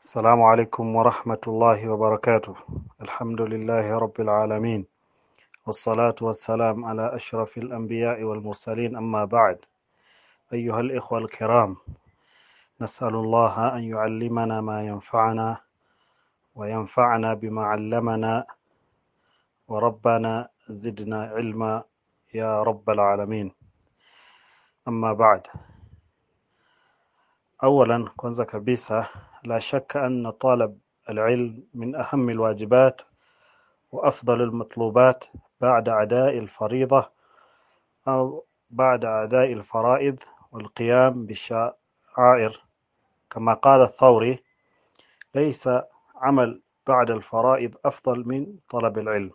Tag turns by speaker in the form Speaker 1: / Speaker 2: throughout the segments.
Speaker 1: السلام عليكم ورحمة الله وبركاته. الحمد لله رب العالمين. والصلاة والسلام على أشرف الأنبياء والمرسلين. أما بعد أيها الإخوة الكرام نسأل الله أن يعلمنا ما ينفعنا وينفعنا بما علمنا. وربنا زدنا علما يا رب العالمين. أما بعد أولا kwanza kabisa لا شك أن طالب العلم من أهم الواجبات وأفضل المطلوبات بعد أداء الفريضة أو بعد أداء الفرائض والقيام بالشعائر. كما قال الثوري ليس عمل بعد الفرائض أفضل من طلب العلم.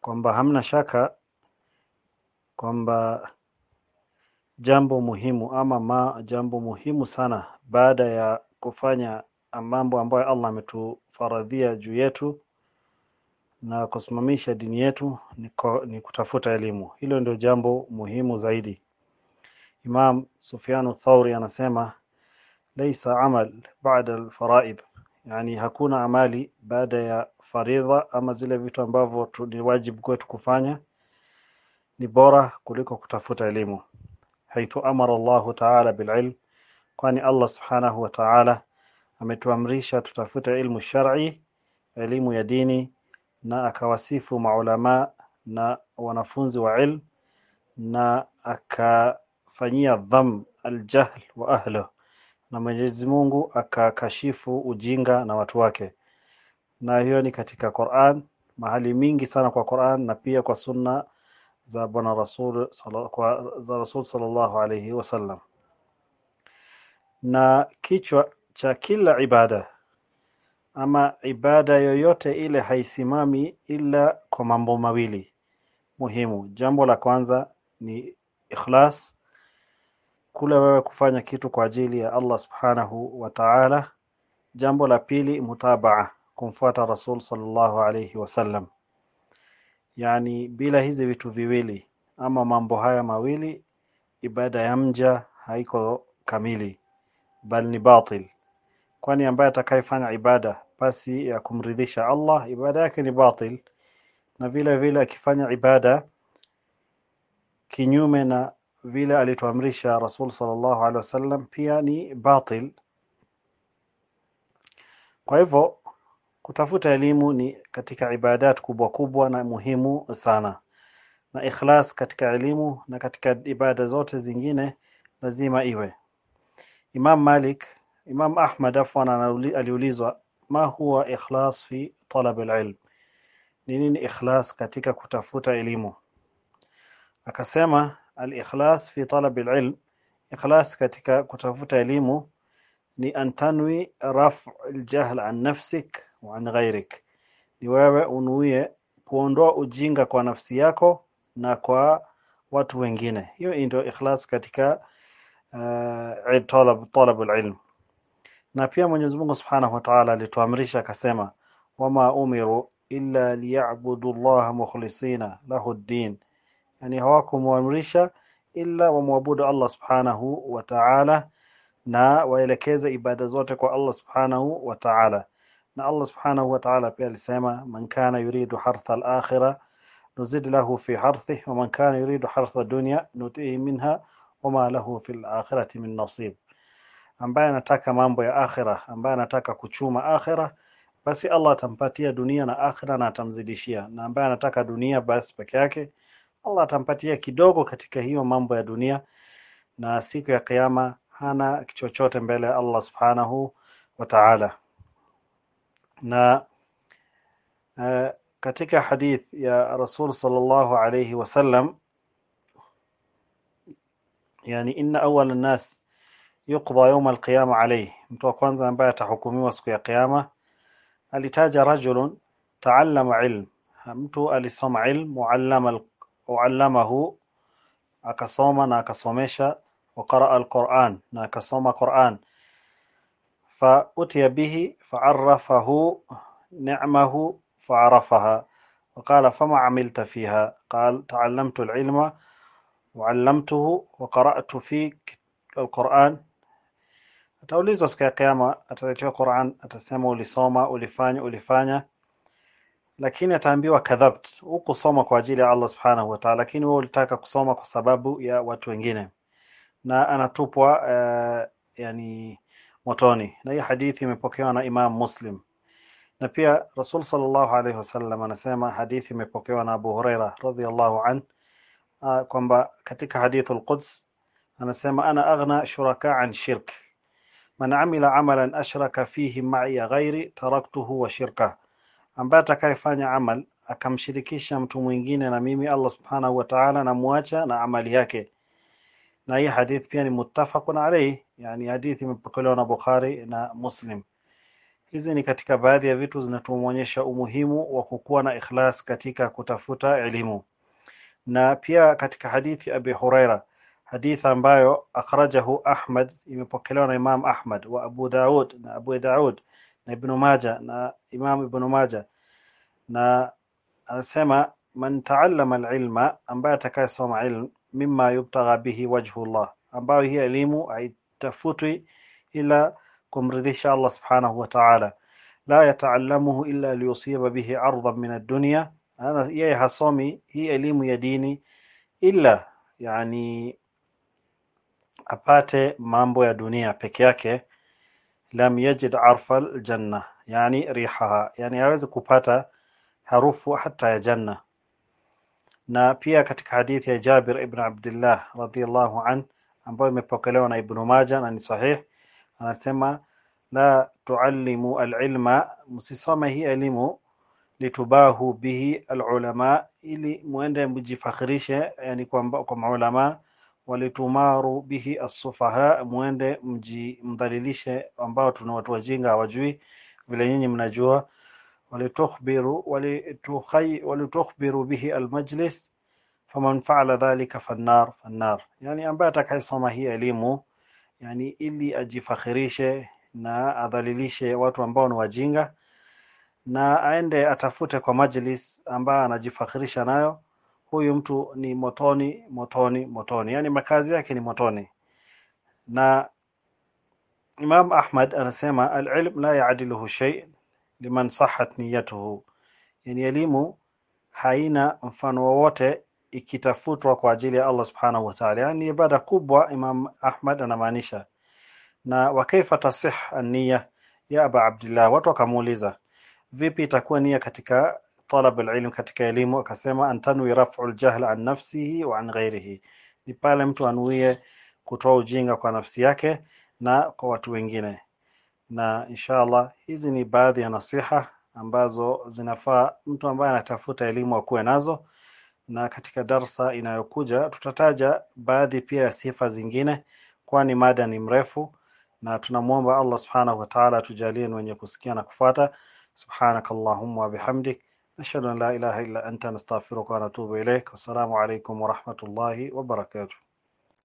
Speaker 1: kwamba hamna shaka kwamba jambo muhimu ama ma jambo muhimu sana baada ya kufanya mambo ambayo Allah ametufaradhia juu yetu na kusimamisha dini yetu ni, ko, ni kutafuta elimu. Hilo ndio jambo muhimu zaidi. Imam Sufyanu Thauri anasema laisa amal baada alfaraid, yani hakuna amali baada ya faridha ama zile vitu ambavyo ni wajibu kwetu kufanya ni bora kuliko kutafuta elimu. Haithu amara Allahu taala bililm, kwani Allah subhanahu wa taala ametuamrisha tutafute ilmu shar'i, elimu ya dini, na akawasifu maulama na wanafunzi wa ilm na akafanyia dham aljahl wa ahlihi na Mwenyezi Mungu akakashifu ujinga na watu wake. Na hiyo ni katika Qur'an, mahali mingi sana kwa Qur'an na pia kwa sunna za bwana Rasul za Rasul sallallahu alayhi wasallam. Na kichwa cha kila ibada ama ibada yoyote ile haisimami ila kwa mambo mawili muhimu. Jambo la kwanza ni ikhlas, kule wewe kufanya kitu kwa ajili ya Allah subhanahu wa ta'ala. Jambo la pili mutabaa, kumfuata Rasul sallallahu alayhi wasallam. Yani bila hizi vitu viwili ama mambo haya mawili, ibada ya mja haiko kamili, bali ni batil. Kwani ambaye atakayefanya ibada basi ya kumridhisha Allah, ibada yake ni batil, na vile vile akifanya ibada kinyume na vile alituamrisha Rasul sallallahu alaihi wasallam pia ni batil. Kwa hivyo kutafuta elimu ni katika ibadat kubwa kubwa na muhimu sana, na ikhlas katika elimu na katika ibada zote zingine lazima iwe. Imam Malik, Imam Ahmad afwan aliulizwa ma huwa ikhlas fi talab alilm, ni nini ikhlas katika kutafuta elimu? Akasema al-ikhlas fi talab alilm, ikhlas katika kutafuta elimu ni antanwi raf aljahl an nafsik an ghairik, ni wewe unuie kuondoa ujinga kwa nafsi yako na kwa watu wengine. Hiyo ndio ikhlas katika uh, talab talab alilm. Na pia Mwenyezi Mungu Subhanahu wa Ta'ala alituamrisha akasema, wama umiru illa liya'budu Allah mukhlisina lahu ad-din, yani hawakumwamrisha illa wamwabudu Allah Subhanahu wa Ta'ala na waelekeze ibada zote kwa Allah Subhanahu wa Ta'ala. Na Allah Subhanahu wa Ta'ala pia alisema, man kana yuridu hartha al-akhirah nuzid lahu fi harthihi wa man kana yuridu hartha dunya nutihi minha wama lahu fil akhirati min nasib. Ambaye anataka mambo ya akhira, ambaye anataka kuchuma akhira, basi Allah atampatia dunia na akhira na atamzidishia, na ambaye anataka dunia basi peke yake, Allah atampatia kidogo katika hiyo mambo ya dunia, na siku ya kiyama hana chochote mbele ya Allah subhanahu wa ta'ala. Na uh, katika hadith ya Rasul sallallahu alayhi wasallam, yani inna awwala nas yuqda yawm alqiyama alayhi, mtu wa kwanza ambaye atahukumiwa siku ya kiyama. Alitaja rajulun taallama ilm, mtu alisoma ilm muallama uallamahu akasoma na akasomesha, wa qaraa alquran, na akasoma Quran. فأتي به فعرفه نعمه فعرفها. وقال فما عملت فيها؟ قال تعلمت العلم وعلمته وقرأت في القرآن. أتوليزو سكا قيامة؟ أتوليزو القرآن أتسامو لصوما ولفاني ولفاني لكن يتنبيه وكذبت. وقصوما كواجيل الله سبحانه وتعالى. لكن هو لتاك قصوما يا واتو نا أنا توبوا آه، يعني motoni. Na hii hadithi imepokewa na Imam Muslim. Na pia Rasul sallallahu alaihi wasallam anasema hadithi imepokewa na Abu Huraira radhiyallahu an uh, kwamba katika hadithul Quds anasema ana aghna shuraka an shirk. Man amila amalan ashraka fihi ma'i ghairi taraktuhu wa shirka. Ambaye atakayefanya amal akamshirikisha mtu mwingine na mimi Allah subhanahu wa ta'ala na muacha na amali yake. Na hii hadith pia ni muttafaqun alayhi yani hadithi imepokelewa na Bukhari na Muslim. Hizi ni katika baadhi ya vitu zinatuonyesha umuhimu wa kukuwa na ikhlas katika kutafuta elimu. Na pia katika hadithi Abi Huraira hadithi ambayo akhrajahu Ahmad imepokelewa na Imam Ahmad wa Abu Daud na Abu Daud na Ibn Majah na Imam Ibn Majah na anasema man taallama alilma ambaye atakayesoma ilm mimma yubtagha bihi wajhu Allah ambayo hii elimu haitafutwi ila kumridhisha Allah subhanahu wa ta'ala. La yataallamuhu illa liyusiba bihi ardhan min ad-dunya. Yeye hasomi hii elimu ya dini ila yani apate mambo ya dunia peke yake. Lam yajid arfal janna yani rihaha yani hawezi kupata harufu hata ya janna. Na pia katika hadithi ya Jabir ibn Abdullah radhiyallahu an ambayo imepokelewa na Ibn Majah na ni sahih. Anasema la tuallimu alilma msisome hii elimu litubahu bihi alulama ili muende mjifakhirishe yani kwa, kwa maulama walitumaru bihi as-sufaha muende mjimdhalilishe ambao tuna watu wajinga hawajui vile nyinyi mnajua. Walitukhbiru walitukhbiru bihi almajlis faman fa'ala dhalika fannar fannar. Yani ambaye atakayesoma hii elimu yani ili ajifakhirishe na adhalilishe watu ambao ni wajinga na aende atafute kwa majlis ambayo anajifakhirisha nayo huyu mtu ni motoni motoni motoni. Yani makazi yake ni motoni. Na Imam Ahmad anasema al-ilm la ya'diluhu shay liman sahhat niyatuhu. Yani elimu haina mfano wowote ikitafutwa kwa ajili ya Allah subhanahu wa ta'ala. Yani ibada kubwa Imam Ahmad anamaanisha. Na wakaifa tasih an-niyya ya Aba Abdullah watu wakamuuliza vipi itakuwa nia katika talab alilm katika elimu? Akasema antanwi raf'u aljahl an nafsihi wa an ghairihi ni pale mtu anuie kutoa ujinga kwa nafsi yake na kwa watu wengine. Na inshallah hizi ni baadhi ya nasiha ambazo zinafaa mtu ambaye anatafuta elimu akuwe nazo na katika darsa inayokuja tutataja baadhi pia ya sifa zingine kwani mada ni mrefu na tunamwomba Allah subhanahu wa ta'ala tujalie wenye kusikia na kufuata. Subhanakallahumma wa bihamdik nashhadu an la ilaha illa anta nastaghfiruka wa natubu ilaik wassalamu rahmatullahi wa barakatuh